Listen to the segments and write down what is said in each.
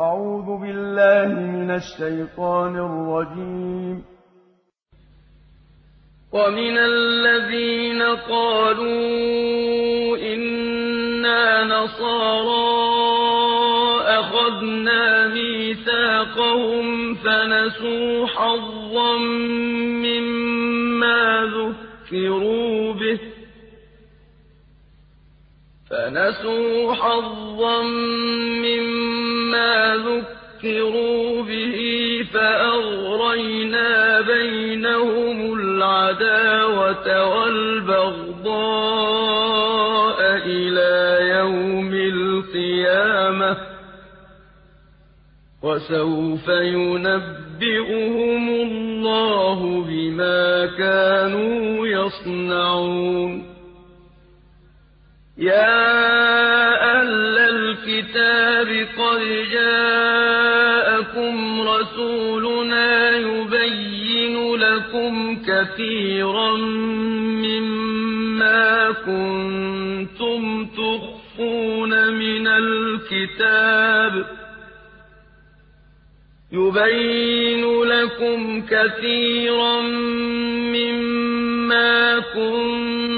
أعوذ بالله من الشيطان الرجيم. ومن الذين قالوا إنا نصارى أخذنا ميثاقهم فنسوا حظا مما ذكروا به فنسوا حظا ذكروا به فأغرينا بينهم العداوة والبغضاء إلى يوم القيامة وسوف ينبئهم الله بما كانوا يصنعون يَا أَهْلَ الْكِتَابِ قَدْ جَاءَكُمْ رَسُولُنَا يُبَيِّنُ لَكُمْ كَثِيرًا مِّمَّا كُنتُمْ تُخْفُونَ مِنَ الْكِتَابِ يُبَيِّنُ لَكُمْ كَثِيرًا مِّمَّا كُنتُمْ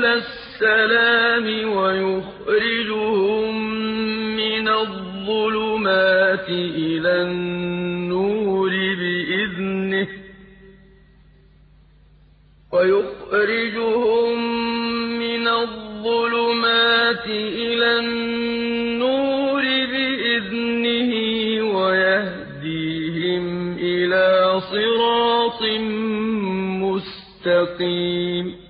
سُبُلَ السَّلَامِ وَيُخْرِجُهُم مِّنَ الظُّلُمَاتِ إِلَى النُّورِ بِإِذْنِهِ. وَيُخْرِجُهُم مِّنَ الظُّلُمَاتِ إِلَى النُّورِ بِإِذْنِهِ وَيَهْدِيهِمْ إِلَىٰ صِرَاطٍ مُّسْتَقِيمٍ.